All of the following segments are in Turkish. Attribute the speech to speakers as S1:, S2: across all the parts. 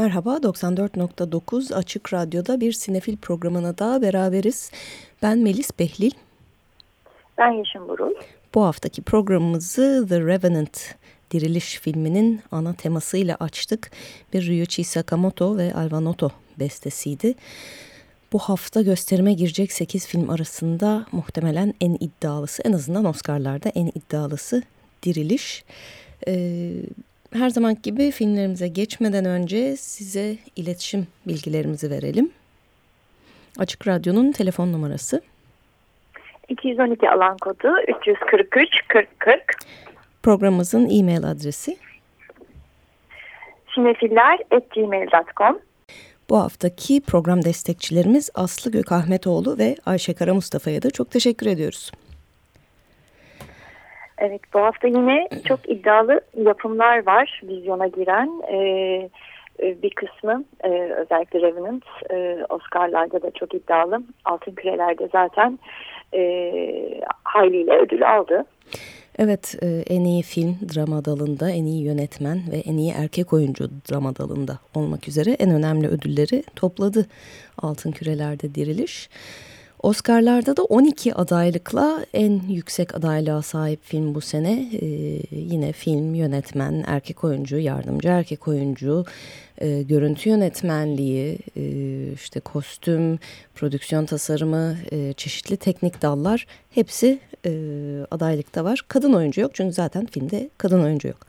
S1: Merhaba, 94.9 Açık Radyo'da bir sinefil programına daha beraberiz. Ben Melis Behlil.
S2: Ben Yeşim Burul.
S1: Bu haftaki programımızı The Revenant Diriliş filminin ana temasıyla açtık. Bir Ryuichi Sakamoto ve Alvanoto bestesiydi. Bu hafta gösterime girecek 8 film arasında muhtemelen en iddialısı, en azından Oscar'larda en iddialısı Diriliş. Ee, her zaman gibi filmlerimize geçmeden önce size iletişim bilgilerimizi verelim. Açık Radyo'nun telefon numarası
S2: 212 alan kodu 343 40 40.
S1: Programımızın e-mail adresi
S2: sinefiller.gmail.com
S1: Bu haftaki program destekçilerimiz Aslı Gökahmetoğlu ve Ayşe Kara Mustafa'ya da çok teşekkür ediyoruz.
S2: Evet bu hafta yine çok iddialı yapımlar var vizyona giren. Ee, bir kısmı e, özellikle Revenant e, Oscar'larda da çok iddialı. Altın Küreler'de zaten e, hayliyle ödül aldı.
S1: Evet en iyi film drama dalında, en iyi yönetmen ve en iyi erkek oyuncu drama dalında olmak üzere en önemli ödülleri topladı Altın Küreler'de diriliş. Oscar'larda da 12 adaylıkla en yüksek adaylığa sahip film bu sene. Ee, yine film, yönetmen, erkek oyuncu, yardımcı erkek oyuncu, e, görüntü yönetmenliği, e, işte kostüm, prodüksiyon tasarımı, e, çeşitli teknik dallar hepsi e, adaylıkta var. Kadın oyuncu yok çünkü zaten filmde kadın oyuncu yok.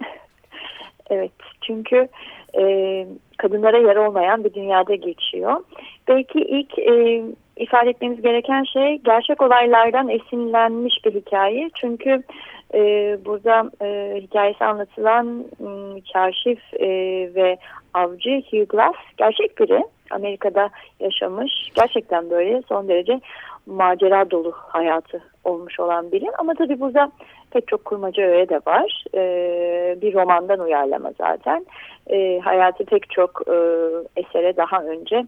S2: Evet çünkü e, kadınlara yer olmayan bir dünyada geçiyor. Belki ilk e, ifade etmemiz gereken şey gerçek olaylardan esinlenmiş bir hikaye. Çünkü e, burada e, hikayesi anlatılan e, kaşif e, ve avcı Hugh Glass gerçek biri. Amerika'da yaşamış. Gerçekten böyle son derece macera dolu hayatı olmuş olan biri. Ama tabii burada pek çok kurmaca öğe de var. E, bir romandan uyarlama zaten. E, hayatı pek çok e, esere daha önce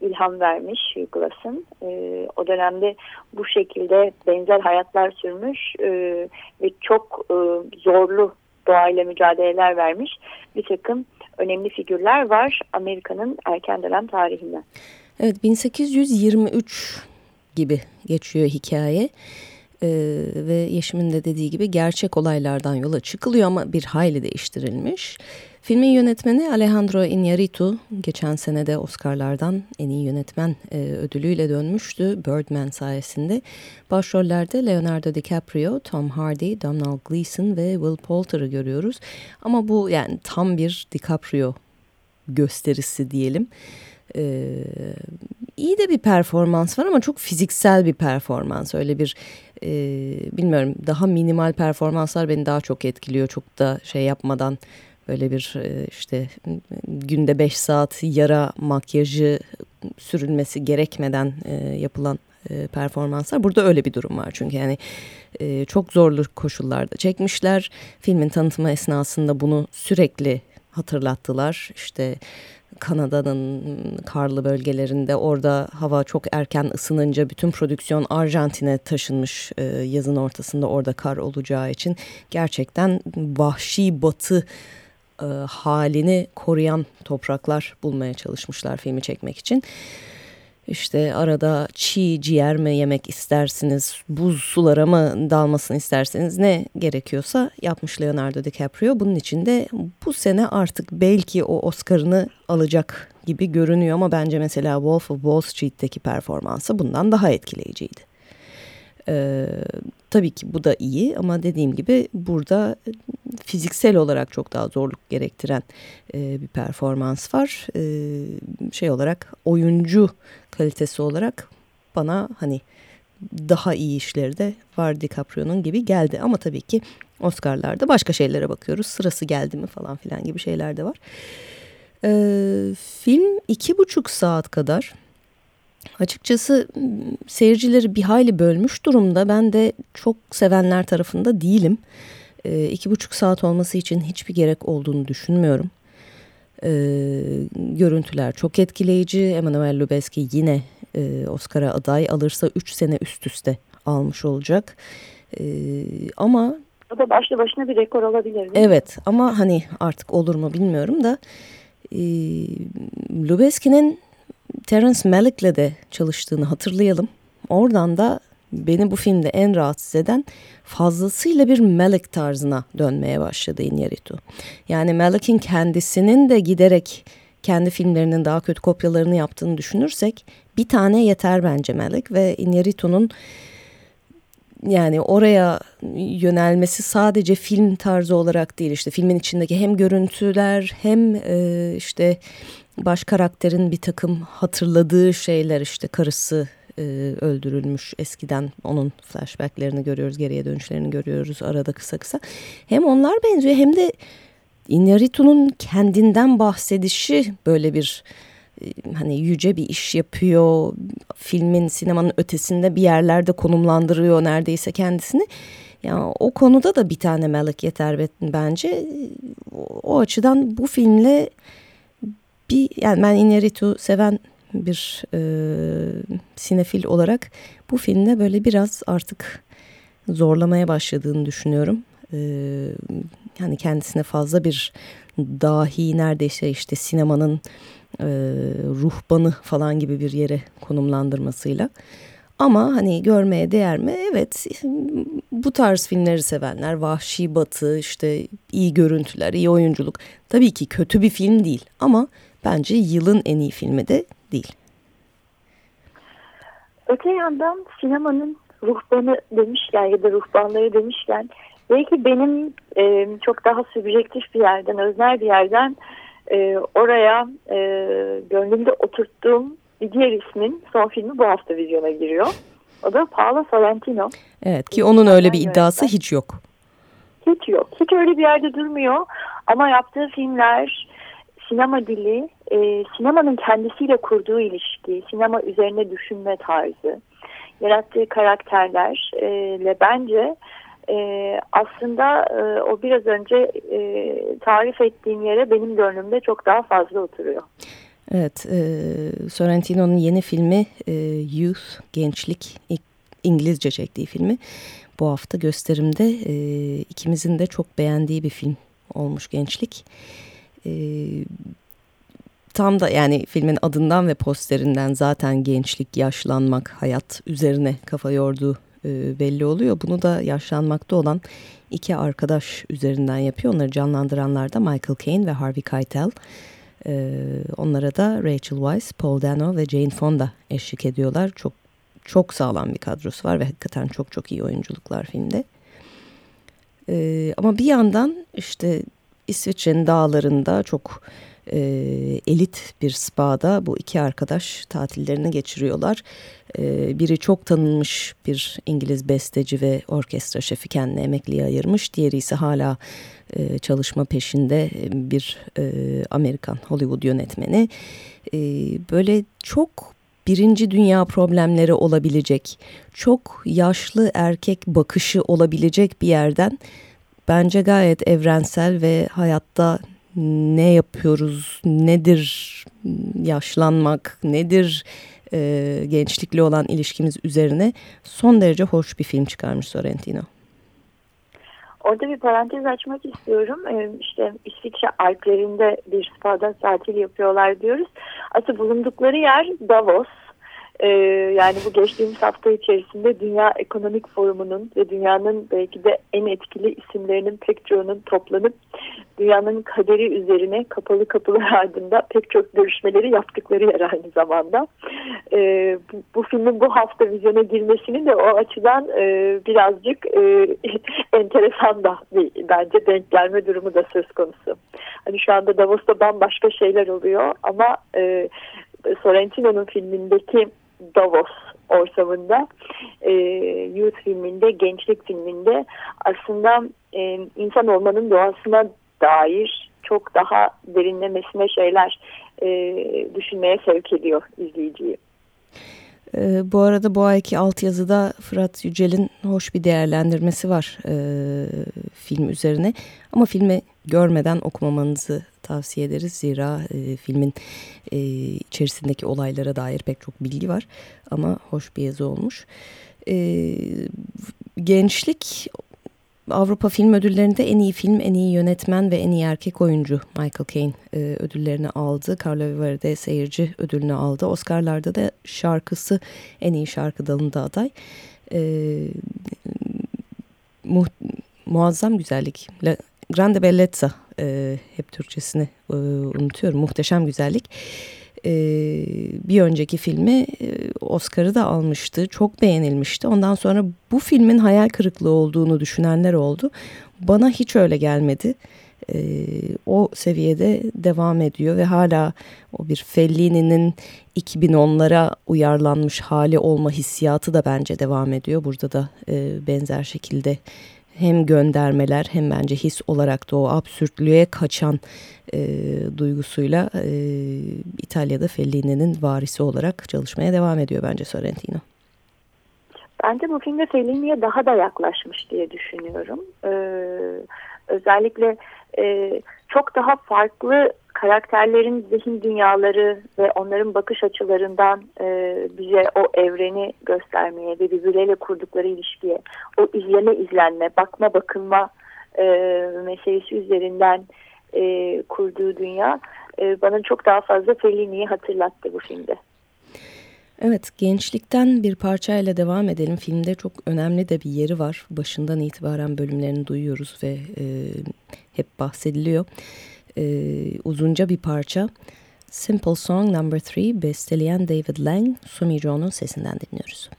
S2: ilham vermiş Hugh Glass'ın. E, o dönemde bu şekilde benzer hayatlar sürmüş e, ve çok e, zorlu doğayla mücadeleler vermiş bir takım önemli figürler var Amerika'nın erken dönem tarihinden.
S1: Evet 1823 gibi geçiyor hikaye. Ee, ve Yeşim'in de dediği gibi gerçek olaylardan yola çıkılıyor ama bir hayli değiştirilmiş. Filmin yönetmeni Alejandro Iñárritu geçen sene de Oscar'lardan en iyi yönetmen e, ödülüyle dönmüştü Birdman sayesinde. Başrollerde Leonardo DiCaprio, Tom Hardy, Donald Gleason ve Will Poulter'ı görüyoruz. Ama bu yani tam bir DiCaprio gösterisi diyelim. Ee, iyi de bir performans var ama çok fiziksel bir performans. Öyle bir e, bilmiyorum daha minimal performanslar beni daha çok etkiliyor. Çok da şey yapmadan böyle bir e, işte günde 5 saat yara makyajı sürülmesi gerekmeden e, yapılan e, performanslar. Burada öyle bir durum var çünkü yani çok zorlu koşullarda çekmişler. Filmin tanıtımı esnasında bunu sürekli hatırlattılar. İşte Kanada'nın karlı bölgelerinde orada hava çok erken ısınınca bütün prodüksiyon Arjantin'e taşınmış yazın ortasında orada kar olacağı için gerçekten vahşi batı e, halini koruyan topraklar bulmaya çalışmışlar filmi çekmek için. İşte arada çiğ ciğer mi yemek istersiniz, buz sulara mı dalmasını isterseniz ne gerekiyorsa yapmış Leonardo DiCaprio. Bunun için de bu sene artık belki o Oscar'ını alacak gibi görünüyor ama bence mesela Wolf of Wall Street'teki performansı bundan daha etkileyiciydi. Ee, tabii ki bu da iyi ama dediğim gibi burada fiziksel olarak çok daha zorluk gerektiren e, bir performans var. E, şey olarak oyuncu kalitesi olarak bana hani daha iyi işleri de var DiCaprio'nun gibi geldi. Ama tabii ki Oscar'larda başka şeylere bakıyoruz. Sırası geldi mi falan filan gibi şeyler de var. Ee, film iki buçuk saat kadar Açıkçası seyircileri bir hayli bölmüş durumda. Ben de çok sevenler tarafında değilim. E, iki buçuk saat olması için hiçbir gerek olduğunu düşünmüyorum. E, görüntüler çok etkileyici. Emmanuel Lubezki yine e, Oscar'a aday alırsa üç sene üst üste almış olacak. E, ama
S2: O da başlı başına bir rekor olabilir.
S1: Evet ama hani artık olur mu bilmiyorum da e, Lubezki'nin Terence Malick'le de çalıştığını hatırlayalım. Oradan da beni bu filmde en rahatsız eden fazlasıyla bir Malick tarzına dönmeye başladı Iñárritu. Yani Malick'in kendisinin de giderek kendi filmlerinin daha kötü kopyalarını yaptığını düşünürsek bir tane yeter bence Malick ve Iñárritu'nun yani oraya yönelmesi sadece film tarzı olarak değil işte filmin içindeki hem görüntüler hem e, işte baş karakterin bir takım hatırladığı şeyler işte karısı e, öldürülmüş eskiden onun flashbacklerini görüyoruz geriye dönüşlerini görüyoruz arada kısa kısa. Hem onlar benziyor hem de Iñárritu'nun kendinden bahsedişi böyle bir hani yüce bir iş yapıyor. Filmin, sinemanın ötesinde bir yerlerde konumlandırıyor neredeyse kendisini. Yani o konuda da bir tane Malik yeter bence. O açıdan bu filmle bir yani ben Iñárritu seven bir e, sinefil olarak bu filmde böyle biraz artık zorlamaya başladığını düşünüyorum. E, yani kendisine fazla bir dahi neredeyse işte sinemanın e, ruhbanı falan gibi bir yere konumlandırmasıyla. Ama hani görmeye değer mi? Evet bu tarz filmleri sevenler vahşi batı işte iyi görüntüler iyi oyunculuk tabii ki kötü bir film değil ama bence yılın en iyi filmi de değil.
S2: Öte yandan sinemanın ruhbanı demişken ya da ruhbanları demişken belki benim e, çok daha subjektif bir yerden, öznel bir yerden e, oraya e, gönlümde oturttuğum bir diğer ismin son filmi bu hafta vizyona giriyor. O da Paolo Sorrentino.
S1: Evet ki onun öyle bir iddiası hiç yok.
S2: Hiç yok. Hiç öyle bir yerde durmuyor. Ama yaptığı filmler, sinema dili, e, sinemanın kendisiyle kurduğu ilişki, sinema üzerine düşünme tarzı, yarattığı karakterlerle bence e, aslında e, o biraz önce e, tarif ettiğim yere benim gönlümde çok daha fazla oturuyor.
S1: Evet, e, Sorrentino'nun yeni filmi e, Youth, Gençlik, İngilizce çektiği filmi bu hafta gösterimde e, ikimizin de çok beğendiği bir film olmuş Gençlik. E, tam da yani filmin adından ve posterinden zaten gençlik, yaşlanmak, hayat üzerine kafa yorduğu e, belli oluyor. Bunu da yaşlanmakta olan iki arkadaş üzerinden yapıyor. Onları canlandıranlar da Michael Caine ve Harvey Keitel. E, onlara da Rachel Weisz, Paul Dano ve Jane Fonda eşlik ediyorlar. Çok çok sağlam bir kadrosu var ve hakikaten çok çok iyi oyunculuklar filmde. E, ama bir yandan işte İsviçre'nin dağlarında çok e, elit bir spa'da bu iki arkadaş tatillerini geçiriyorlar. E, biri çok tanınmış bir İngiliz besteci ve orkestra şefi kendine emekliye ayırmış. Diğeri ise hala e, çalışma peşinde bir e, Amerikan Hollywood yönetmeni. E, böyle çok birinci dünya problemleri olabilecek, çok yaşlı erkek bakışı olabilecek bir yerden bence gayet evrensel ve hayatta ne yapıyoruz, nedir yaşlanmak, nedir e, gençlikle olan ilişkimiz üzerine son derece hoş bir film çıkarmış Sorrentino.
S2: Orada bir parantez açmak istiyorum. Ee, işte İsviçre Alplerinde bir spada tatil yapıyorlar diyoruz. Aslında bulundukları yer Davos. Ee, yani bu geçtiğimiz hafta içerisinde Dünya Ekonomik Forumu'nun ve dünyanın belki de en etkili isimlerinin pek çoğunun toplanıp dünyanın kaderi üzerine kapalı kapılar ardında pek çok görüşmeleri yaptıkları yer aynı zamanda. Ee, bu, bu filmin bu hafta vizyona girmesinin de o açıdan e, birazcık e, enteresan da bir, bence denk gelme durumu da söz konusu. Hani şu anda Davos'ta bambaşka şeyler oluyor ama e, Sorrentino'nun filmindeki Davos ortamında e, youth filminde, gençlik filminde aslında e, insan olmanın doğasına dair çok daha derinlemesine şeyler e, düşünmeye sevk ediyor izleyiciyi.
S1: E, bu arada bu ayki altyazıda Fırat Yücel'in hoş bir değerlendirmesi var e, film üzerine. Ama filmi görmeden okumamanızı tavsiye ederiz. Zira e, filmin e, içerisindeki olaylara dair pek çok bilgi var. Ama hoş bir yazı olmuş. E, gençlik Avrupa Film Ödülleri'nde en iyi film, en iyi yönetmen ve en iyi erkek oyuncu Michael Caine e, ödüllerini aldı. Carlo Vivar'da seyirci ödülünü aldı. Oscar'larda da şarkısı en iyi şarkı dalında aday. E, mu, muazzam güzellik. La, Grande Bellezza e, hep Türkçesini e, unutuyorum. Muhteşem güzellik e, bir önceki filmi e, Oscar'ı da almıştı. Çok beğenilmişti. Ondan sonra bu filmin hayal kırıklığı olduğunu düşünenler oldu. Bana hiç öyle gelmedi. E, o seviyede devam ediyor ve hala o bir Fellini'nin 2010'lara uyarlanmış hali olma hissiyatı da bence devam ediyor. Burada da e, benzer şekilde hem göndermeler hem bence his olarak da o absürtlüğe kaçan e, duygusuyla e, İtalya'da Fellini'nin varisi olarak çalışmaya devam ediyor bence Sorrentino.
S2: Bence bu filmde Fellini'ye daha da yaklaşmış diye düşünüyorum. Ee, özellikle e, çok daha farklı karakterlerin zihin dünyaları ve onların bakış açılarından e, bize o evreni göstermeye ve birbirleriyle kurdukları ilişkiye, o izleme izlenme, bakma bakılma e, meselesi üzerinden e, kurduğu dünya e, bana çok daha fazla Fellini'yi hatırlattı bu filmde.
S1: Evet, gençlikten bir parçayla devam edelim. Filmde çok önemli de bir yeri var. Başından itibaren bölümlerini duyuyoruz ve e, hep bahsediliyor. E, uzunca bir parça. Simple Song No. 3 besteleyen David Lang, Sumi Jo'nun sesinden dinliyoruz.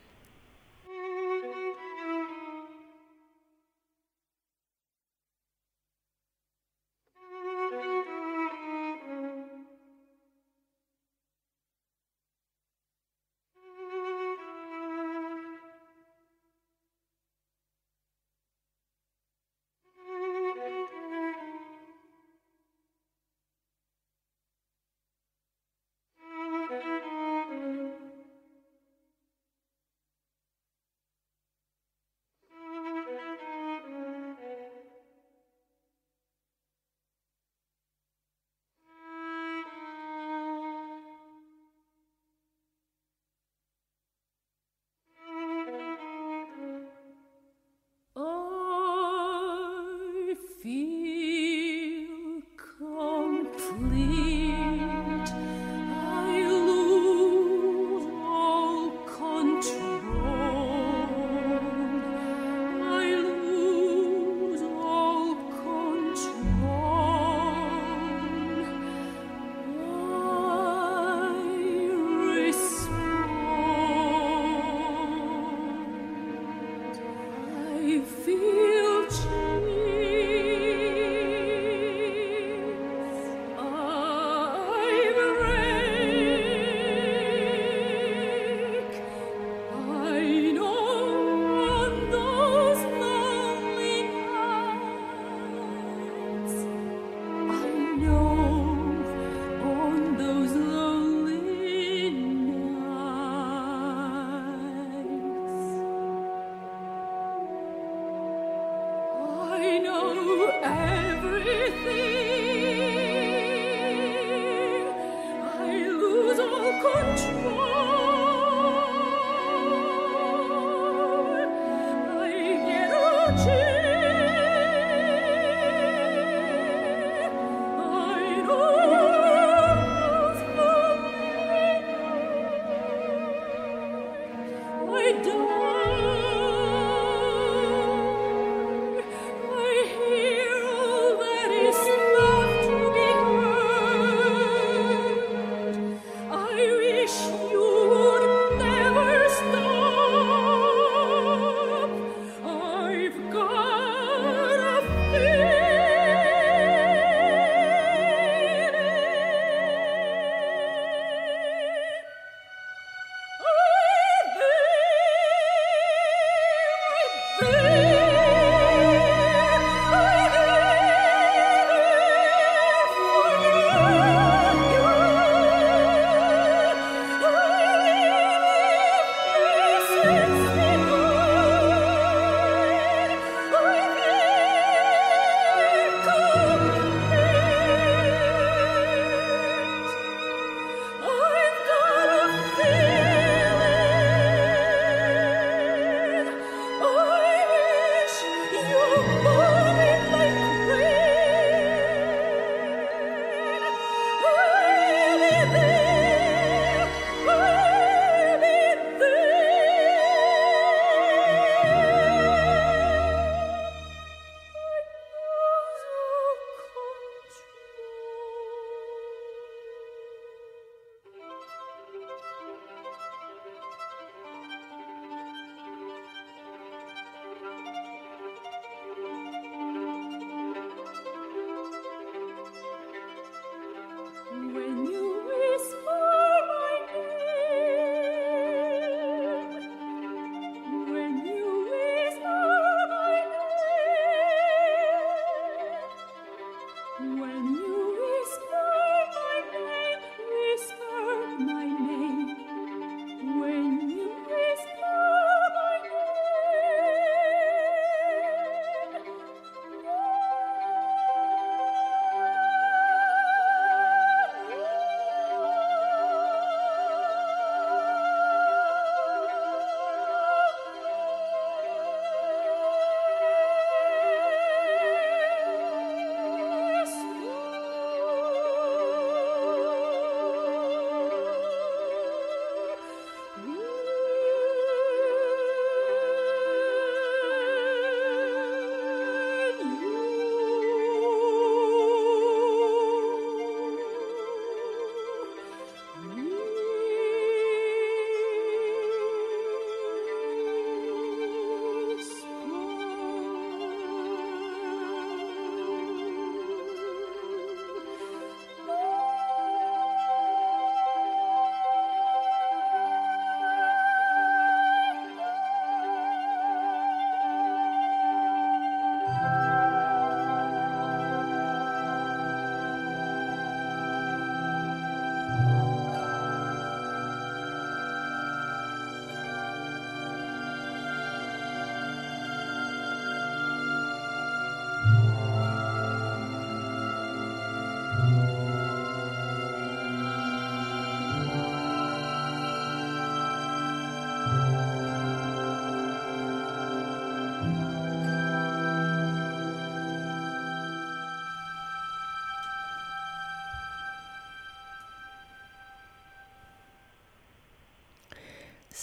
S1: sleep.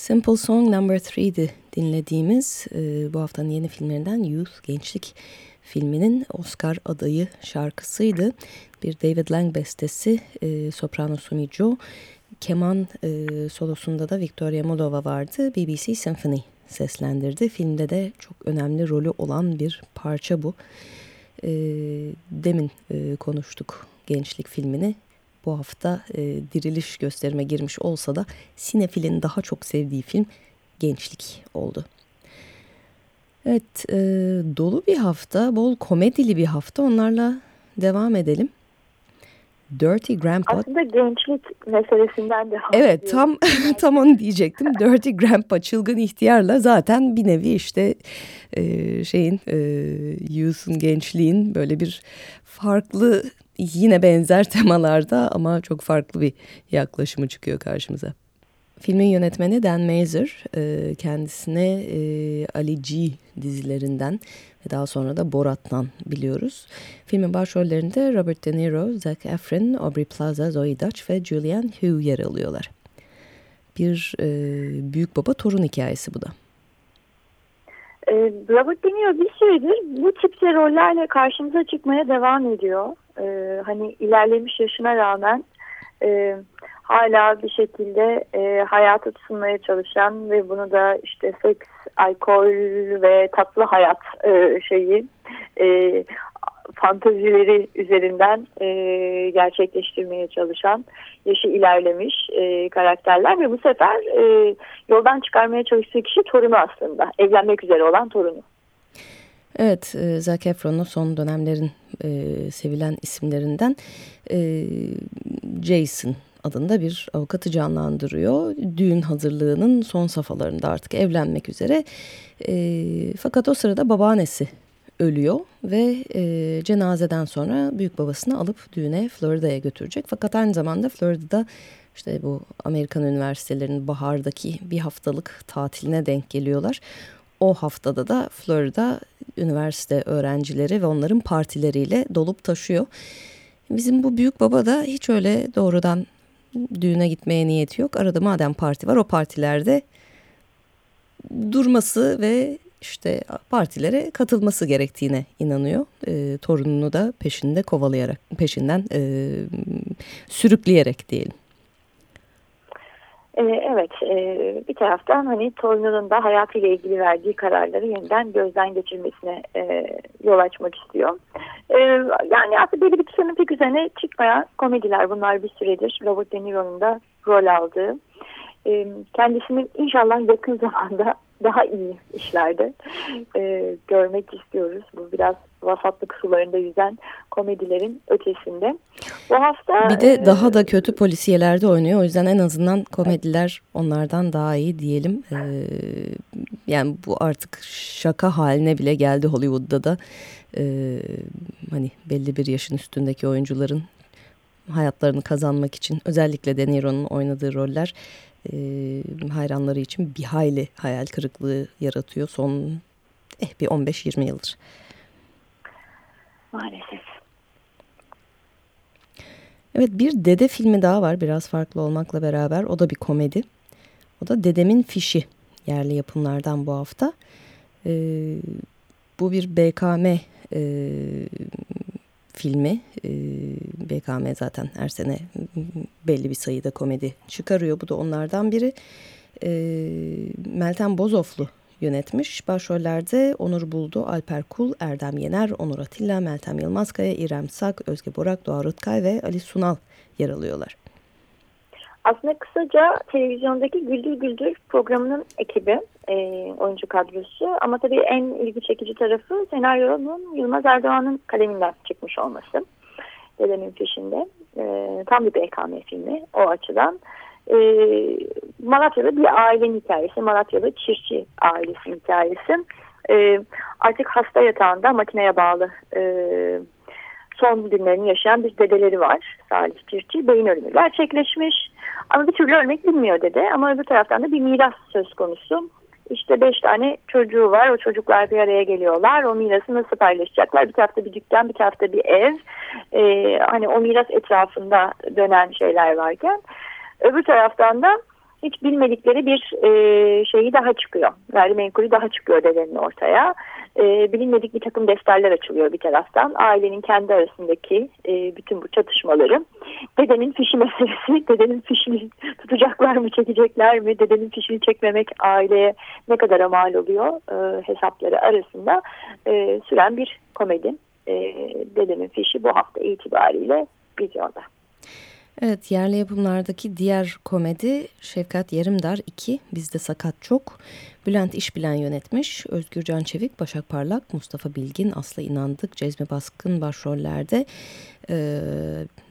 S1: Simple Song Number 3'di dinlediğimiz e, bu haftanın yeni filmlerinden Youth Gençlik filminin Oscar adayı şarkısıydı. Bir David Lang bestesi e, soprano Sumi Jo. Keman e, solosunda da Victoria Moldova vardı. BBC Symphony seslendirdi. Filmde de çok önemli rolü olan bir parça bu. E, demin e, konuştuk gençlik filmini. Bu hafta e, diriliş gösterime girmiş olsa da sinefilin daha çok sevdiği film Gençlik oldu. Evet, e, dolu bir hafta, bol komedili bir hafta. Onlarla devam edelim. Dirty Grandpa.
S2: Aslında gençlik meselesinden de
S1: Evet tam tam onu diyecektim. Dirty Grandpa çılgın ihtiyarla zaten bir nevi işte e, şeyin e, youth'un gençliğin böyle bir farklı yine benzer temalarda ama çok farklı bir yaklaşımı çıkıyor karşımıza. Filmin yönetmeni Dan Mazer e, kendisine e, Ali G dizilerinden ve daha sonra da Borat'tan biliyoruz. Filmin başrollerinde Robert De Niro, Zac Efron, Aubrey Plaza, Zoe Dutch ve Julianne Hough yer alıyorlar. Bir e, büyük baba torun hikayesi bu da.
S2: E, Robert De Niro bir süredir bu tipte rollerle karşımıza çıkmaya devam ediyor. Ee, hani ilerlemiş yaşına rağmen e, hala bir şekilde e, hayata tutunmaya çalışan ve bunu da işte seks, alkol ve tatlı hayat e, şeyi e, fantazileri üzerinden e, gerçekleştirmeye çalışan yaşı ilerlemiş e, karakterler ve bu sefer e, yoldan çıkarmaya çalıştığı kişi torunu aslında evlenmek üzere olan torunu.
S1: Evet, e, Zac Efron'un son dönemlerin e, sevilen isimlerinden e, Jason adında bir avukatı canlandırıyor. Düğün hazırlığının son safhalarında artık evlenmek üzere. E, fakat o sırada babaannesi ölüyor ve e, cenazeden sonra büyük babasını alıp düğüne Florida'ya götürecek. Fakat aynı zamanda Florida'da işte bu Amerikan üniversitelerinin bahardaki bir haftalık tatiline denk geliyorlar. O haftada da Florida üniversite öğrencileri ve onların partileriyle dolup taşıyor. Bizim bu büyük baba da hiç öyle doğrudan düğüne gitmeye niyeti yok. Arada madem parti var o partilerde durması ve işte partilere katılması gerektiğine inanıyor. E, torununu da peşinde kovalayarak, peşinden e, sürükleyerek diyelim.
S2: Ee, evet, e, bir taraftan hani torununun da hayatıyla ilgili verdiği kararları yeniden gözden geçirmesine e, yol açmak istiyor. E, yani aslında belli bir kişinin pek üzerine çıkmayan komediler bunlar bir süredir. Robert De Niro'nun da rol aldığı. Kendisini inşallah yakın zamanda daha iyi işlerde e, görmek istiyoruz. Bu biraz vasatlık sularında yüzen komedilerin ötesinde. Bu hafta
S1: bir de e, daha da kötü polisiyelerde oynuyor. O yüzden en azından komediler onlardan daha iyi diyelim. E, yani bu artık şaka haline bile geldi Hollywood'da da. E, hani belli bir yaşın üstündeki oyuncuların hayatlarını kazanmak için özellikle De Niro'nun oynadığı roller hayranları için bir hayli hayal kırıklığı yaratıyor son eh, bir 15-20 yıldır.
S2: Maalesef.
S1: Evet bir dede filmi daha var biraz farklı olmakla beraber o da bir komedi. O da Dedemin Fişi yerli yapımlardan bu hafta. Ee, bu bir BKM e, filmi. E, BKM zaten her sene belli bir sayıda komedi çıkarıyor. Bu da onlardan biri. E, Meltem Bozoflu yönetmiş. Başrollerde Onur Buldu, Alper Kul, Erdem Yener, Onur Atilla, Meltem Yılmazkaya, İrem Sak, Özge Borak, Doğa Rıtkay ve Ali Sunal yer alıyorlar.
S2: Aslında kısaca televizyondaki Güldür Güldür programının ekibi, e, oyuncu kadrosu ama tabii en ilgi çekici tarafı senaryonun Yılmaz Erdoğan'ın kaleminden çıkmış olması. Dedemin peşinde. E, tam bir BKM filmi o açıdan. E, Malatya'da bir ailenin hikayesi. Malatya'da çiftçi ailesi hikayesi. E, artık hasta yatağında makineye bağlı e, son günlerini yaşayan bir dedeleri var. Salih Çiftçi beyin ölümü gerçekleşmiş. Ama bir türlü ölmek bilmiyor dede. Ama öbür taraftan da bir miras söz konusu. İşte beş tane çocuğu var. O çocuklar bir araya geliyorlar. O mirası nasıl paylaşacaklar? Bir tarafta bir dükkan, bir tarafta bir ev. Ee, hani o miras etrafında dönen şeyler varken. Öbür taraftan da hiç bilmedikleri bir e, şeyi daha çıkıyor. Gayrimenkulü daha çıkıyor dedenin ortaya. E, bilinmedik bir takım defterler açılıyor bir taraftan. Ailenin kendi arasındaki e, bütün bu çatışmaları. Dedenin fişi meselesi, dedenin fişini tutacaklar mı, çekecekler mi? Dedenin fişini çekmemek aileye ne kadar mal oluyor e, hesapları arasında e, süren bir komedi. E, dedenin fişi bu hafta itibariyle vizyonda.
S1: Evet yerli yapımlardaki diğer komedi Şefkat Yerimdar 2 Bizde Sakat Çok Bülent İşbilen yönetmiş Özgür Can Çevik, Başak Parlak, Mustafa Bilgin, Aslı İnandık, Cezmi Baskın başrollerde ee,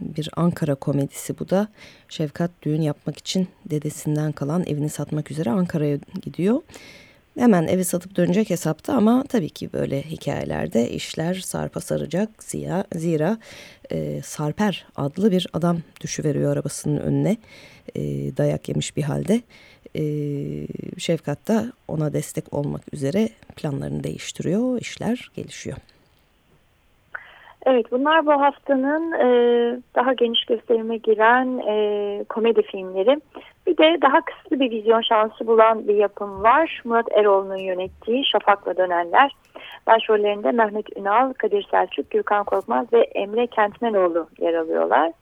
S1: bir Ankara komedisi bu da Şefkat düğün yapmak için dedesinden kalan evini satmak üzere Ankara'ya gidiyor. Hemen evi satıp dönecek hesapta ama tabii ki böyle hikayelerde işler sarpa saracak. Zira, zira e, Sarper adlı bir adam düşüveriyor arabasının önüne e, dayak yemiş bir halde. E, Şefkat da ona destek olmak üzere planlarını değiştiriyor. İşler gelişiyor.
S2: Evet bunlar bu haftanın e, daha geniş gösterime giren e, komedi filmleri. Bir de daha kısıtlı bir vizyon şansı bulan bir yapım var. Murat Eroğlu'nun yönettiği Şafak'la Dönenler. Başrollerinde Mehmet Ünal, Kadir Selçuk, Gürkan Korkmaz ve Emre Kentmenoğlu yer alıyorlar.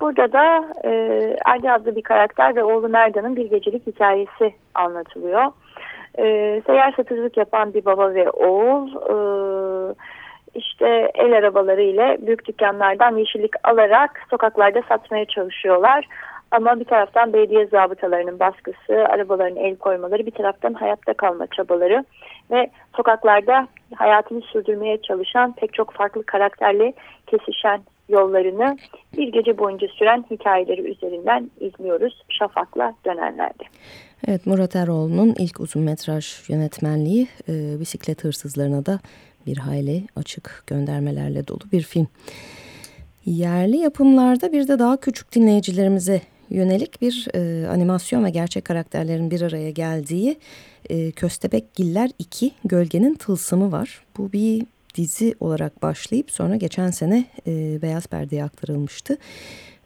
S2: Burada da e, Erdi adlı bir karakter ve oğlu Merdan'ın bir gecelik hikayesi anlatılıyor. E, seyyar satıcılık yapan bir baba ve oğul... E, işte el arabaları ile büyük dükkanlardan yeşillik alarak sokaklarda satmaya çalışıyorlar. Ama bir taraftan belediye zabıtalarının baskısı, arabaların el koymaları, bir taraftan hayatta kalma çabaları ve sokaklarda hayatını sürdürmeye çalışan pek çok farklı karakterle kesişen yollarını bir gece boyunca süren hikayeleri üzerinden izliyoruz Şafak'la dönenlerde.
S1: Evet Murat Eroğlu'nun ilk uzun metraj yönetmenliği e, bisiklet hırsızlarına da bir hayli açık göndermelerle dolu bir film. Yerli yapımlarda bir de daha küçük dinleyicilerimize yönelik bir e, animasyon ve gerçek karakterlerin bir araya geldiği e, Köstebek Giller 2 Gölgenin Tılsımı var. Bu bir dizi olarak başlayıp sonra geçen sene e, Beyaz Perde'ye aktarılmıştı.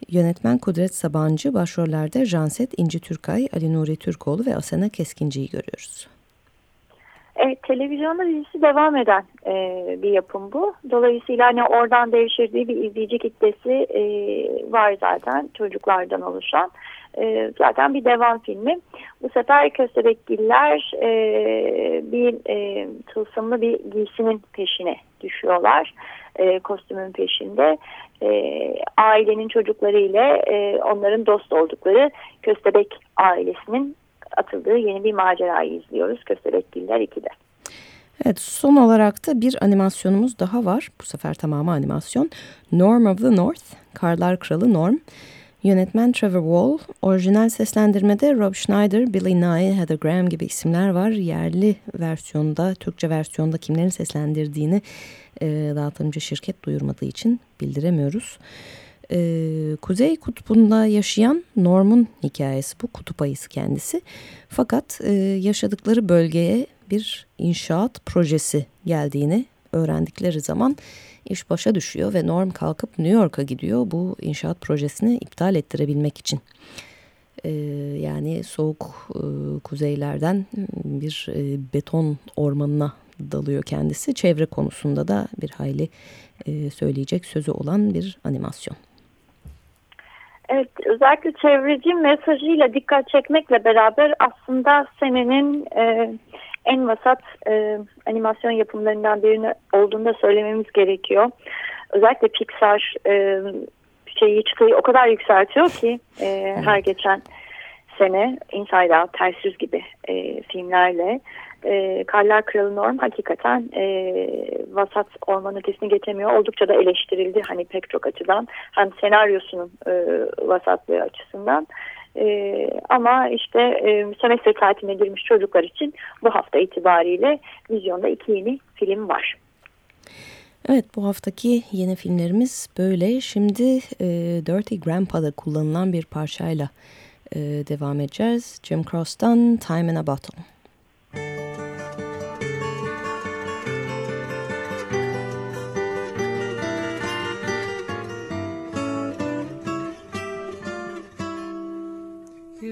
S1: Yönetmen Kudret Sabancı, başrollerde Janset İnci Türkay, Ali Nuri Türkoğlu ve Asena Keskinci'yi görüyoruz.
S2: Evet, televizyonda dizisi devam eden e, bir yapım bu. Dolayısıyla hani oradan devşirdiği bir izleyici kitlesi e, var zaten çocuklardan oluşan. E, zaten bir devam filmi. Bu sefer Köstebekgiller e, bir e, tılsımlı bir giysinin peşine düşüyorlar. E, kostümün peşinde. E, ailenin çocukları ile e, onların dost oldukları Köstebek ailesinin atıldığı yeni bir macerayı izliyoruz Köstebekgiller 2'de.
S1: Evet son olarak da bir animasyonumuz daha var. Bu sefer tamamı animasyon. Norm of the North, Karlar Kralı Norm. Yönetmen Trevor Wall, orijinal seslendirmede Rob Schneider, Billy Nye, Heather Graham gibi isimler var. Yerli versiyonda, Türkçe versiyonda kimlerin seslendirdiğini e, dağıtımcı şirket duyurmadığı için bildiremiyoruz. E, Kuzey Kutbu'nda yaşayan Norm'un hikayesi bu. Kutup ayısı kendisi. Fakat e, yaşadıkları bölgeye bir inşaat projesi geldiğini öğrendikleri zaman iş başa düşüyor ve Norm kalkıp New York'a gidiyor bu inşaat projesini iptal ettirebilmek için. Ee, yani soğuk e, kuzeylerden bir e, beton ormanına dalıyor kendisi. Çevre konusunda da bir hayli söyleyecek sözü olan bir animasyon.
S2: Evet, özellikle çevreci mesajıyla dikkat çekmekle beraber aslında senenin e, en vasat e, animasyon yapımlarından birini olduğunu da söylememiz gerekiyor. Özellikle Pixar e, şeyi çıtayı o kadar yükseltiyor ki e, her geçen sene Inside Out, Ters Yüz gibi e, filmlerle e, Karlar Kralı Norm hakikaten e, vasat orman ötesini geçemiyor. Oldukça da eleştirildi hani pek çok açıdan. Hem senaryosunun e, vasatlığı açısından. E, ama işte e, semestre tatiline girmiş çocuklar için bu hafta itibariyle vizyonda iki yeni film var.
S1: Evet bu haftaki yeni filmlerimiz böyle. Şimdi e, Dirty Grandpa'da kullanılan bir parçayla e, devam edeceğiz. Jim Cross'tan Time in a Bottle.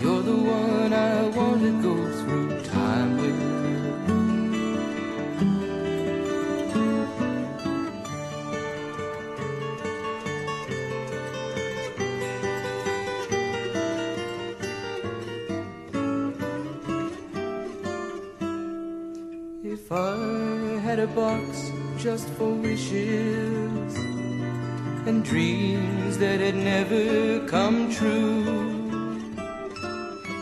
S3: you're the one I want to go through time with. If I had a box just for wishes and dreams that had never come true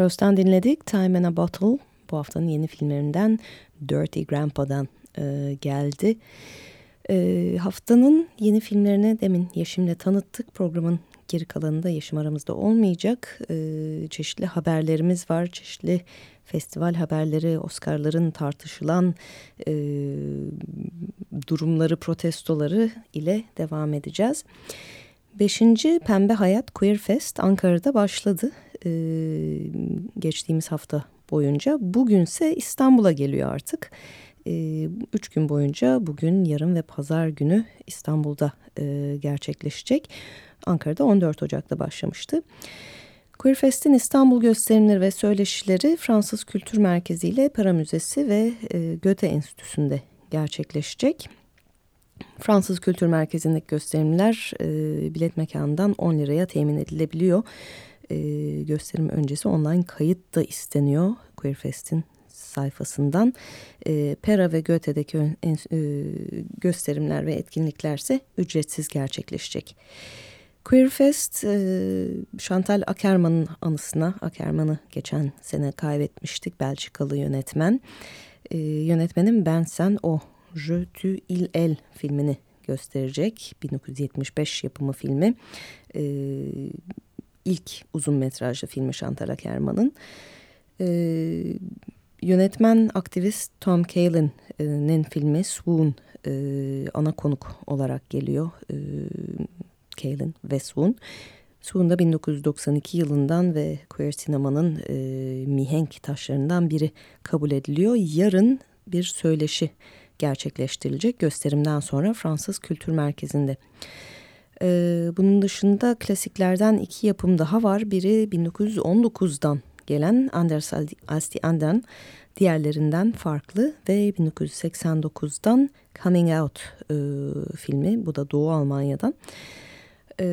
S1: Croce'dan dinledik Time and a Bottle. Bu haftanın yeni filmlerinden Dirty Grandpa'dan e, geldi. E, haftanın yeni filmlerini demin Yeşim'le tanıttık. Programın geri kalanında Yeşim aramızda olmayacak. E, çeşitli haberlerimiz var. Çeşitli festival haberleri, Oscar'ların tartışılan e, durumları, protestoları ile devam edeceğiz. Beşinci Pembe Hayat Queer Fest Ankara'da başladı e, geçtiğimiz hafta boyunca. Bugünse İstanbul'a geliyor artık. E, üç gün boyunca bugün, yarın ve pazar günü İstanbul'da e, gerçekleşecek. Ankara'da 14 Ocak'ta başlamıştı. Queerfest'in İstanbul gösterimleri ve söyleşileri Fransız Kültür Merkezi ile Para Müzesi ve e, Göte Enstitüsü'nde gerçekleşecek. Fransız Kültür Merkezi'ndeki gösterimler e, bilet mekanından 10 liraya temin edilebiliyor e, gösterim öncesi online kayıt da isteniyor Queerfest'in sayfasından. E, Pera ve Göte'deki e, gösterimler ve etkinlikler ise ücretsiz gerçekleşecek. Queerfest, Chantal Ackerman'ın anısına, Ackerman'ı geçen sene kaybetmiştik, Belçikalı yönetmen. E, yönetmenin Ben Sen O, Je Tu Il El filmini gösterecek. 1975 yapımı filmi. E, ilk uzun metrajlı filmi Chantal Ackerman'ın. Ee, yönetmen aktivist Tom Kalin'in filmi Swoon e, ana konuk olarak geliyor. E, Kalin ve Swoon. Swoon da 1992 yılından ve queer sinemanın e, mihenk taşlarından biri kabul ediliyor. Yarın bir söyleşi gerçekleştirilecek gösterimden sonra Fransız Kültür Merkezi'nde. Ee, bunun dışında klasiklerden iki yapım daha var. Biri 1919'dan gelen Anders Asti Anden diğerlerinden farklı ve 1989'dan Coming Out e, filmi. Bu da Doğu Almanya'dan. E,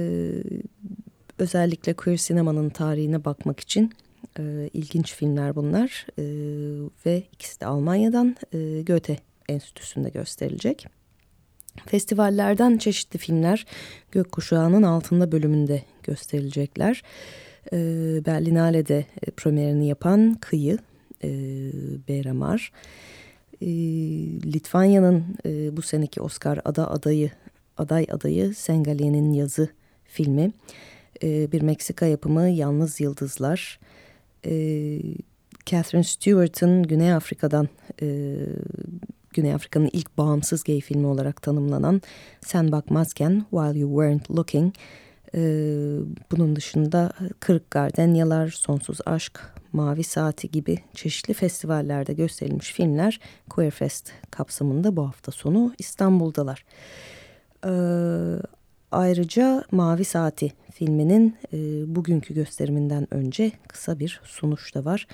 S1: özellikle queer sinemanın tarihine bakmak için e, ilginç filmler bunlar. E, ve ikisi de Almanya'dan e, Goethe Enstitüsü'nde gösterilecek. Festivallerden çeşitli filmler Gökkuşağı'nın altında bölümünde gösterilecekler. E, Berlinale'de premierini yapan Kıyı, e, Beyramar. E, Litvanya'nın e, bu seneki Oscar ada adayı, aday adayı Sengalye'nin yazı filmi. E, bir Meksika yapımı Yalnız Yıldızlar. E, Catherine Stewart'ın Güney Afrika'dan e, Güney Afrika'nın ilk bağımsız gay filmi olarak tanımlanan Sen Bakmazken While You Weren't Looking e, bunun dışında Kırık Gardenyalar, Sonsuz Aşk, Mavi Saati gibi çeşitli festivallerde gösterilmiş filmler Queer Fest kapsamında bu hafta sonu İstanbul'dalar. E, ayrıca Mavi Saati filminin e, bugünkü gösteriminden önce kısa bir sunuş da var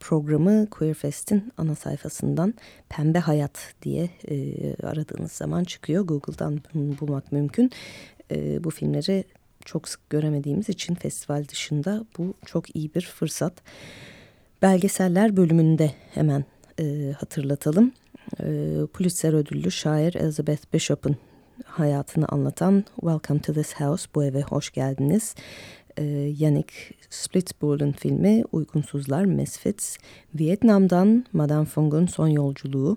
S1: programı Queerfest'in ana sayfasından Pembe Hayat diye e, aradığınız zaman çıkıyor. Google'dan bulmak mümkün. E, bu filmleri çok sık göremediğimiz için festival dışında bu çok iyi bir fırsat. Belgeseller bölümünde hemen e, hatırlatalım. E, Pulitzer ödüllü şair Elizabeth Bishop'un hayatını anlatan Welcome to this House, bu eve hoş geldiniz e, Yannick Splitsbull'un filmi Uygunsuzlar Misfits, Vietnam'dan Madame Fong'un son yolculuğu,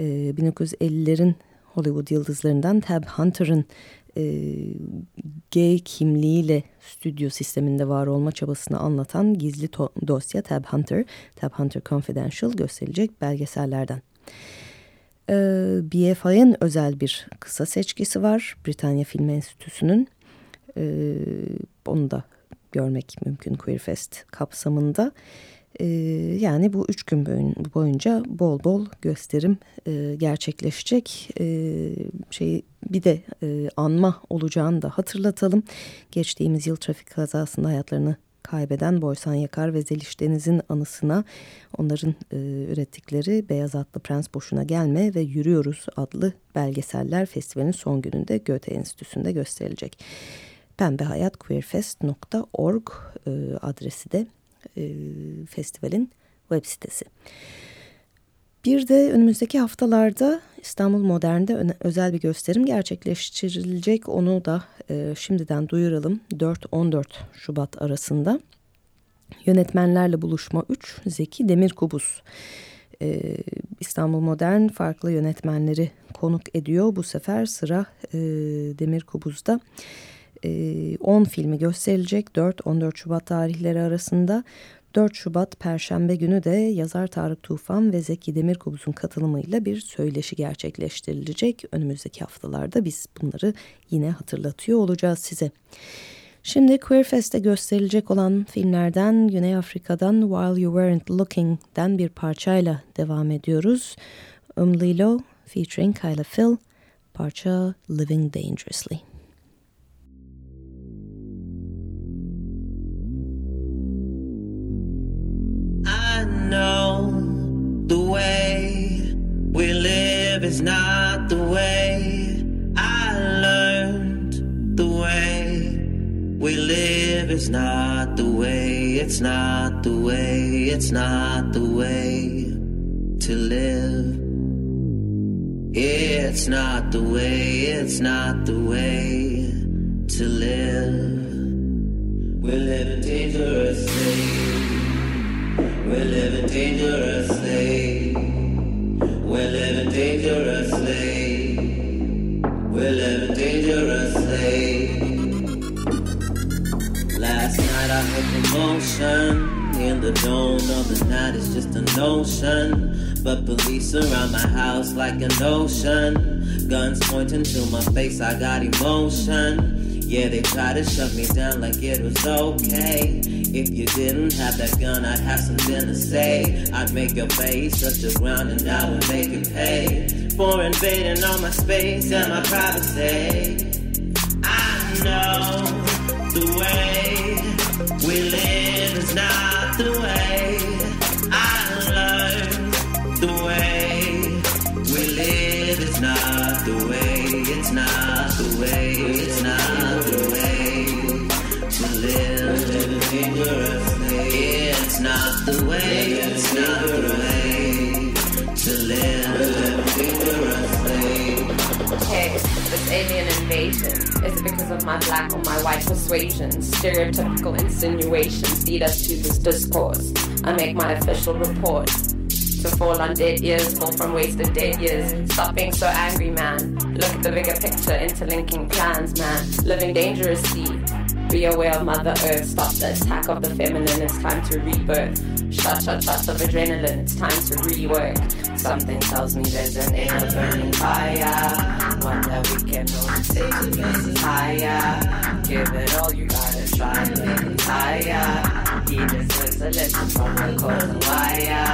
S1: e, 1950'lerin Hollywood yıldızlarından Tab Hunter'ın e, gay kimliğiyle stüdyo sisteminde var olma çabasını anlatan gizli dosya Tab Hunter, Tab Hunter Confidential gösterilecek belgesellerden. E, BFI'nin özel bir kısa seçkisi var Britanya Film Enstitüsü'nün. E, onu da görmek mümkün Queer Fest kapsamında. E, yani bu üç gün boyunca bol bol gösterim e, gerçekleşecek. Şey bir de e, anma olacağını da hatırlatalım. Geçtiğimiz yıl trafik kazasında hayatlarını kaybeden Boysan Yakar ve Zeliş Deniz'in anısına onların e, ürettikleri Beyaz Atlı Prens Boşuna Gelme ve Yürüyoruz adlı belgeseller festivalin son gününde Göte Enstitüsü'nde gösterilecek pembehayatqueerfest.org e, adresi de e, festivalin web sitesi. Bir de önümüzdeki haftalarda İstanbul Modern'de özel bir gösterim gerçekleştirilecek. Onu da e, şimdiden duyuralım. 4-14 Şubat arasında yönetmenlerle buluşma 3 Zeki Demirkubuz. İstanbul Modern farklı yönetmenleri konuk ediyor. Bu sefer sıra e, Demirkubuz'da. 10 e, filmi gösterilecek 4-14 Şubat tarihleri arasında. 4 Şubat Perşembe günü de yazar Tarık Tufan ve Zeki Demirkubuz'un katılımıyla bir söyleşi gerçekleştirilecek. Önümüzdeki haftalarda biz bunları yine hatırlatıyor olacağız size. Şimdi Queerfest'te gösterilecek olan filmlerden Güney Afrika'dan While You Weren't Looking'den bir parçayla devam ediyoruz. Umlilo featuring Kyla Phil, parça Living Dangerously.
S4: The way we live is not the way I learned. The way we live is not the way. It's not the way. It's not the way to live. It's not the way. It's not the way surround my house like an ocean. Guns pointing to my face, I got emotion. Yeah, they try to shut me down like it was okay. If you didn't have that gun, I'd have something to say. I'd make your face touch the ground and I would make you pay for invading all my space and my privacy. I know the way we live is not the way
S5: alien invasion is it because of my black or my white persuasion? Stereotypical insinuations lead us to this discourse. I make my official report. To fall on dead ears, fall from wasted dead years. Stop being so angry, man. Look at the bigger picture, interlinking plans, man. Living dangerously Be aware of Mother Earth. Stop the attack of the feminine. It's time to rebirth. Shut, shut, shut of adrenaline. It's time to rework. Something tells me there's an inner burning fire. One that we can hold take higher. Give it all you gotta try to and higher. He deserves a lesson from the cold wire.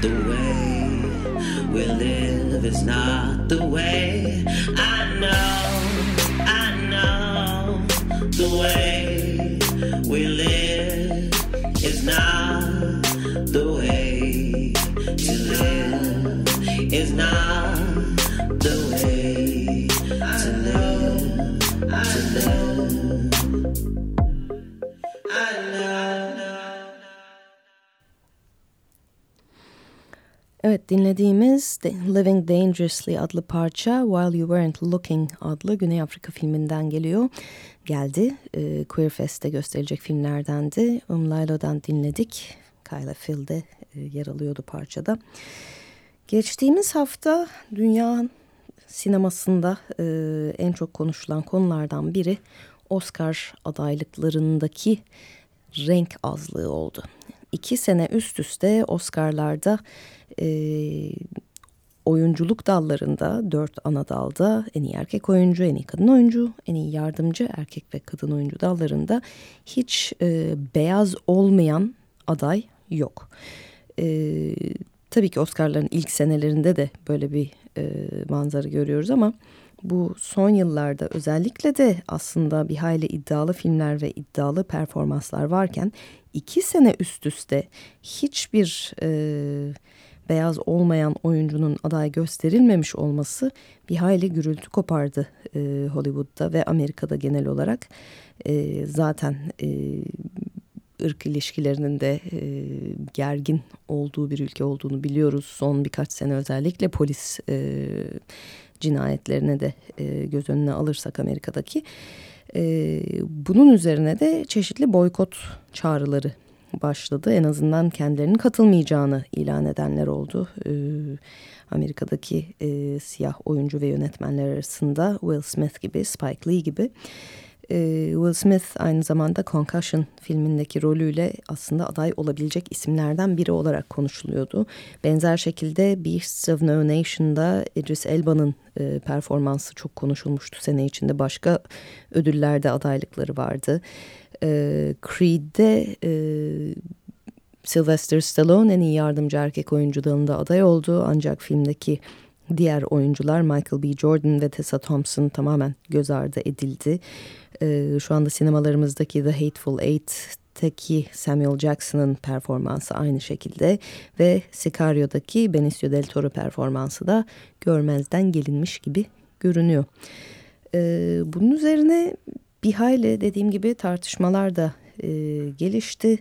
S4: The way we live is not the way I know, I know. The way we live
S1: Evet dinlediğimiz Living Dangerously adlı parça While You Weren't Looking adlı Güney Afrika filminden geliyor. Geldi. E, Queer Fest'te gösterilecek filmlerdendi. Umlaylo'dan dinledik. Kyla Phil de e, yer alıyordu parçada. Geçtiğimiz hafta dünya sinemasında e, en çok konuşulan konulardan biri Oscar adaylıklarındaki renk azlığı oldu. İki sene üst üste Oscar'larda e, oyunculuk dallarında dört ana dalda en iyi erkek oyuncu, en iyi kadın oyuncu, en iyi yardımcı erkek ve kadın oyuncu dallarında hiç e, beyaz olmayan aday yok. E, tabii ki Oscar'ların ilk senelerinde de böyle bir e, manzara görüyoruz ama bu son yıllarda özellikle de aslında bir hayli iddialı filmler ve iddialı performanslar varken iki sene üst üste hiçbir e, beyaz olmayan oyuncunun aday gösterilmemiş olması bir hayli gürültü kopardı e, Hollywood'da ve Amerika'da genel olarak. E, zaten e, ırk ilişkilerinin de e, gergin olduğu bir ülke olduğunu biliyoruz. Son birkaç sene özellikle polis e, cinayetlerine de e, göz önüne alırsak Amerika'daki. E, bunun üzerine de çeşitli boykot çağrıları başladı. En azından kendilerinin katılmayacağını ilan edenler oldu. E, Amerika'daki e, siyah oyuncu ve yönetmenler arasında Will Smith gibi, Spike Lee gibi. E, Will Smith aynı zamanda Concussion filmindeki rolüyle aslında aday olabilecek isimlerden biri olarak konuşuluyordu. Benzer şekilde Beasts of No Nation'da Idris Elba'nın e, performansı çok konuşulmuştu sene içinde. Başka ödüllerde adaylıkları vardı. E, Creed'de e, Sylvester Stallone en iyi yardımcı erkek oyuncu dalında aday oldu. Ancak filmdeki diğer oyuncular Michael B. Jordan ve Tessa Thompson tamamen göz ardı edildi. Ee, şu anda sinemalarımızdaki The Hateful Eight'teki Samuel Jackson'ın performansı aynı şekilde ve Sicario'daki Benicio Del Toro performansı da görmezden gelinmiş gibi görünüyor. Ee, bunun üzerine bir hayli dediğim gibi tartışmalar da e, gelişti.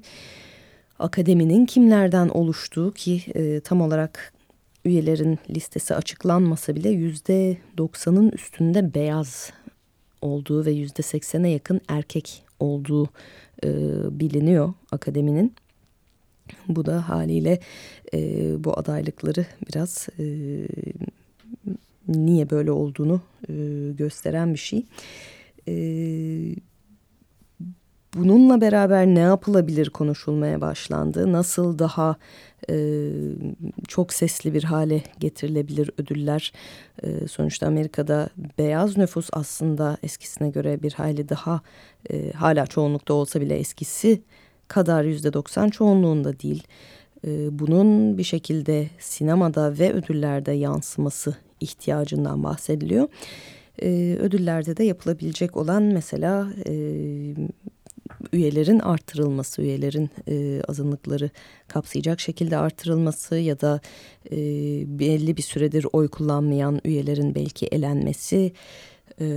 S1: Akademinin kimlerden oluştuğu ki e, tam olarak üyelerin listesi açıklanmasa bile yüzde doksanın üstünde beyaz olduğu ve yüzde seksene yakın erkek olduğu e, biliniyor akademinin. Bu da haliyle e, bu adaylıkları biraz e, niye böyle olduğunu e, gösteren bir şey. Bununla beraber ne yapılabilir konuşulmaya başlandı. Nasıl daha e, çok sesli bir hale getirilebilir ödüller. E, sonuçta Amerika'da beyaz nüfus aslında eskisine göre bir hayli daha e, hala çoğunlukta olsa bile eskisi kadar yüzde doksan çoğunluğunda değil. E, bunun bir şekilde sinemada ve ödüllerde yansıması ihtiyacından bahsediliyor. E, ödüllerde de yapılabilecek olan mesela e, üyelerin artırılması, üyelerin e, azınlıkları kapsayacak şekilde artırılması ya da e, belli bir süredir oy kullanmayan üyelerin belki elenmesi, e,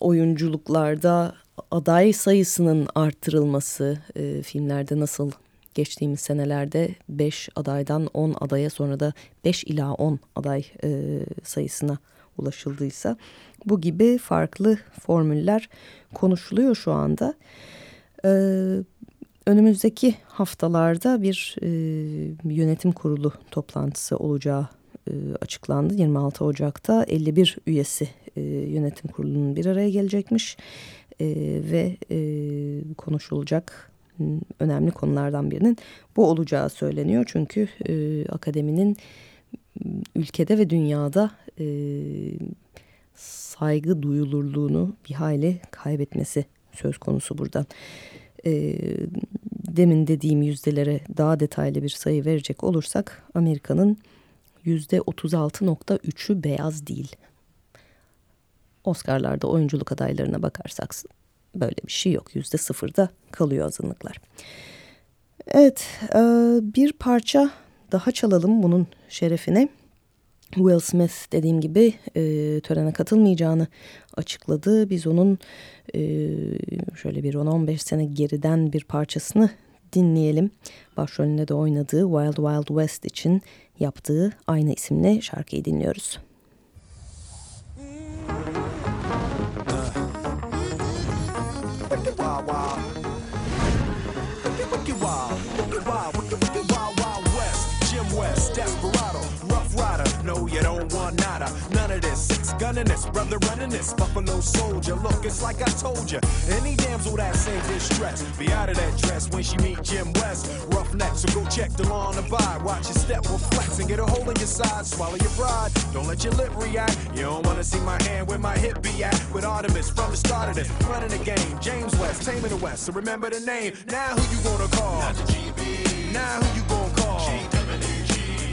S1: oyunculuklarda aday sayısının artırılması, e, filmlerde nasıl geçtiğimiz senelerde 5 adaydan 10 adaya sonra da 5 ila 10 aday e, sayısına ulaşıldıysa bu gibi farklı formüller konuşuluyor şu anda. Ee, önümüzdeki haftalarda bir e, yönetim kurulu toplantısı olacağı
S6: e, açıklandı. 26 Ocak'ta 51 üyesi e, yönetim kurulunun bir araya gelecekmiş e, ve e, konuşulacak önemli konulardan birinin bu olacağı söyleniyor. Çünkü e, akademinin ülkede ve dünyada e, saygı duyulurluğunu bir hayli kaybetmesi söz konusu burada. E, demin dediğim yüzdelere daha detaylı bir sayı verecek olursak Amerika'nın yüzde 36.3'ü beyaz değil. Oscar'larda oyunculuk adaylarına bakarsak böyle bir şey yok. Yüzde sıfırda kalıyor azınlıklar. Evet e, bir parça daha çalalım bunun şerefine. Will Smith dediğim gibi e, törene katılmayacağını açıkladı. Biz onun e, şöyle bir 10-15 sene geriden bir parçasını dinleyelim. Başrolünde de oynadığı Wild Wild West için yaptığı aynı isimli şarkıyı dinliyoruz. Gunning this, brother running this. Buffalo soldier, look, it's like I told you. Any damsel that say distress, be out of that dress when she meet Jim West. Roughneck, so go check the law on the vibe. Watch your step, will flex and get a hole in your side. Swallow your pride, don't let your lip react. You don't wanna see my hand where my hip be at. With Artemis from the start of this, running the game. James West, taming the West, so remember the name. Now who you gonna call? Now who you gonna call?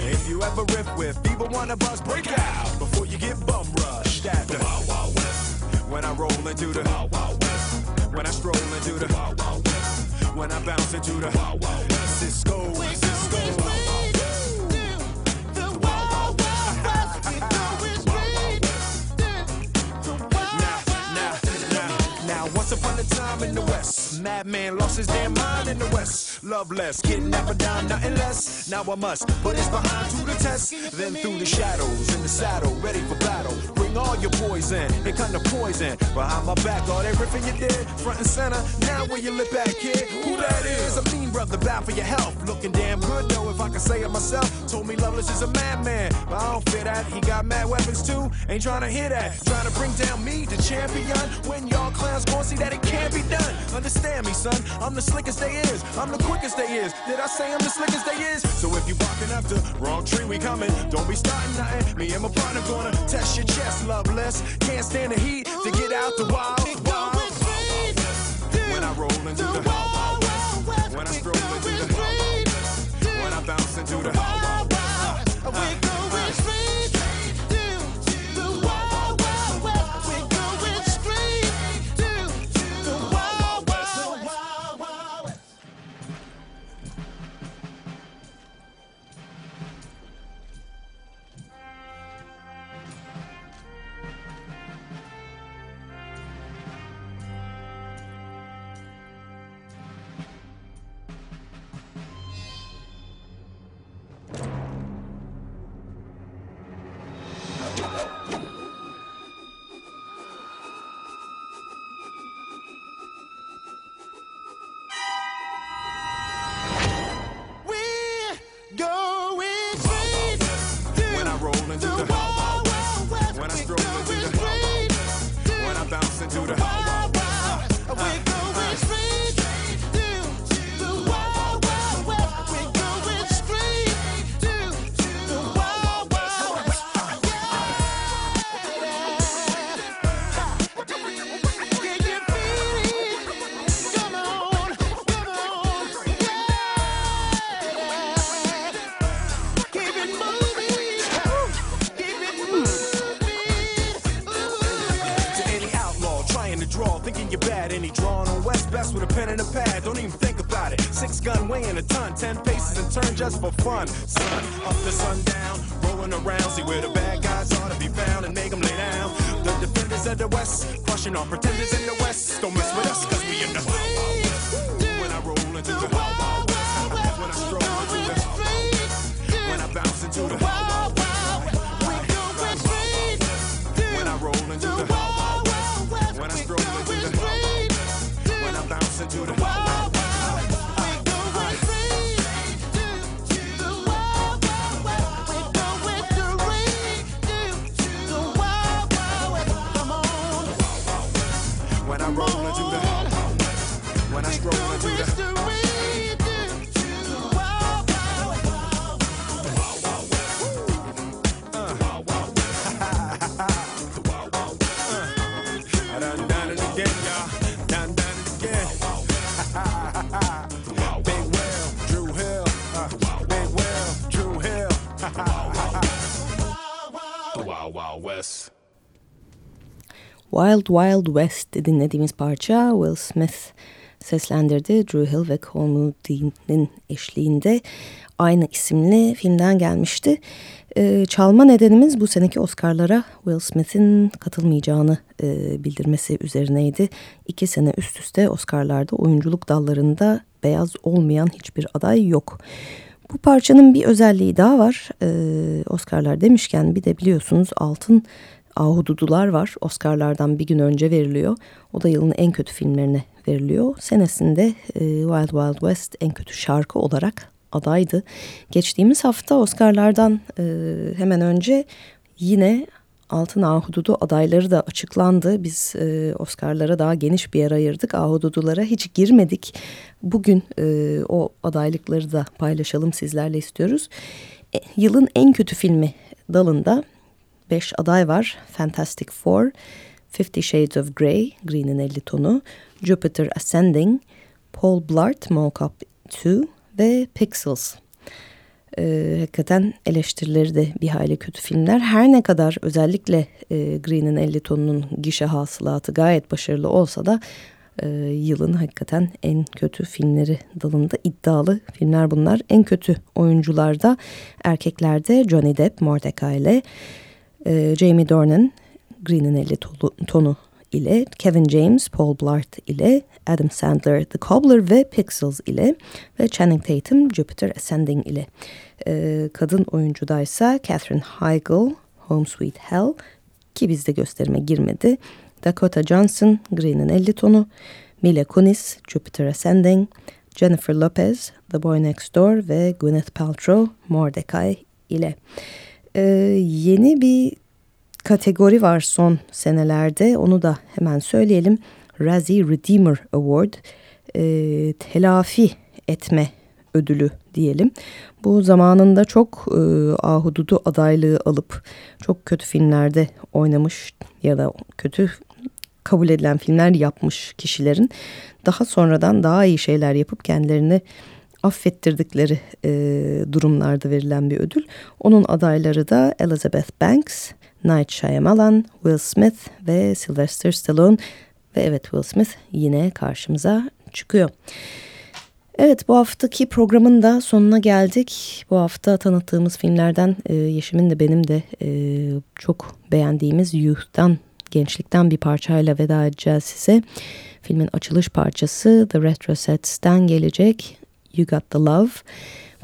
S6: If you ever riff with people wanna buzz, break out before you get bum rushed at the Wild Wild West. When I roll into the Wild Wild West. When I stroll into the Wild Wild West. When I bounce into the Wild Wild West. Cisco, Cisco. Once upon a time in the West, madman lost his damn mind in the West. Love less, kidnap a dime, nothing less. Now I must put his behind to the test. Then through the shadows, in the saddle, ready for battle. All your poison, it kind of poison. Behind my back, all that ripping you did, front and center. Now where you lip back, kid? Who that is? A mean brother, bad for your health. Looking damn good though, if I can say it myself. Told me Loveless is a madman, but I don't fit that. He got mad weapons too, ain't trying to hear that. Trying to bring down me, the champion. When y'all clowns gon' see that it can't be done. Understand me, son. I'm the slickest they is. I'm the quickest they is. Did I say I'm the slickest they is? So if you barking the wrong tree, we coming. Don't be starting nothing. Me and my partner gonna test your chest, loveless. Can't stand the heat to get out the wild, wild. When I roll into the wild, wild, when I stroll into the wild, when I bounce into the wild. Wild
S1: Wild West dinlediğimiz parça Will Smith seslendirdi. Drew Hill ve Moody'nin eşliğinde aynı isimli filmden gelmişti. Ee, çalma nedenimiz bu seneki Oscar'lara Will Smith'in katılmayacağını e, bildirmesi üzerineydi. İki sene üst üste Oscar'larda oyunculuk dallarında beyaz olmayan hiçbir aday yok. Bu parçanın bir özelliği daha var. Ee, Oscar'lar demişken bir de biliyorsunuz altın Ahududular var. Oscar'lardan bir gün önce veriliyor. O da yılın en kötü filmlerine veriliyor. Senesinde e, Wild Wild West en kötü şarkı olarak adaydı. Geçtiğimiz hafta Oscar'lardan e, hemen önce yine Altın Ahududu adayları da açıklandı. Biz e, Oscar'lara daha geniş bir yer ayırdık. Ahududulara hiç girmedik. Bugün e, o adaylıkları da paylaşalım sizlerle istiyoruz. E, yılın en kötü filmi dalında beş aday var. Fantastic Four, Fifty Shades of Grey, Green'in 50 tonu, Jupiter Ascending, Paul Blart, Cop 2 ve Pixels. Ee, hakikaten eleştirileri de bir hayli kötü filmler. Her ne kadar özellikle e, Green'in 50 tonunun gişe hasılatı gayet başarılı olsa da e, yılın hakikaten en kötü filmleri dalında iddialı filmler bunlar. En kötü oyuncularda erkeklerde Johnny Depp Mordecai ile e, Jamie Dornan Green'in 50 tonu ile Kevin James, Paul Blart ile Adam Sandler, The Cobbler ve Pixels ile ve Channing Tatum, Jupiter Ascending ile. E, kadın oyuncudaysa Catherine Heigl, Home Sweet Hell ki bizde gösterime girmedi. Dakota Johnson, Green'in 50 tonu, Mila Kunis, Jupiter Ascending, Jennifer Lopez, The Boy Next Door ve Gwyneth Paltrow, Mordecai ile. Ee, yeni bir kategori var son senelerde. Onu da hemen söyleyelim. Razzie Redeemer Award. Ee, telafi etme ödülü diyelim. Bu zamanında çok e, ahududu adaylığı alıp çok kötü filmlerde oynamış ya da kötü kabul edilen filmler yapmış kişilerin daha sonradan daha iyi şeyler yapıp kendilerini affettirdikleri e, durumlarda verilen bir ödül. Onun adayları da Elizabeth Banks, Night Shyamalan, Will Smith ve Sylvester Stallone ve evet Will Smith yine karşımıza çıkıyor. Evet bu haftaki programın da sonuna geldik. Bu hafta tanıttığımız filmlerden e, Yeşim'in de benim de e, çok beğendiğimiz Youth'tan, gençlikten bir parçayla veda edeceğiz size. Filmin açılış parçası The Retro Sets'ten gelecek You Got The Love.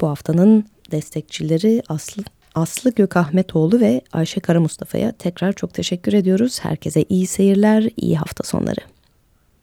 S1: Bu haftanın destekçileri Aslı Aslı Gökahmetoğlu ve Ayşe Kara Mustafa'ya tekrar çok teşekkür ediyoruz. Herkese iyi seyirler, iyi hafta sonları.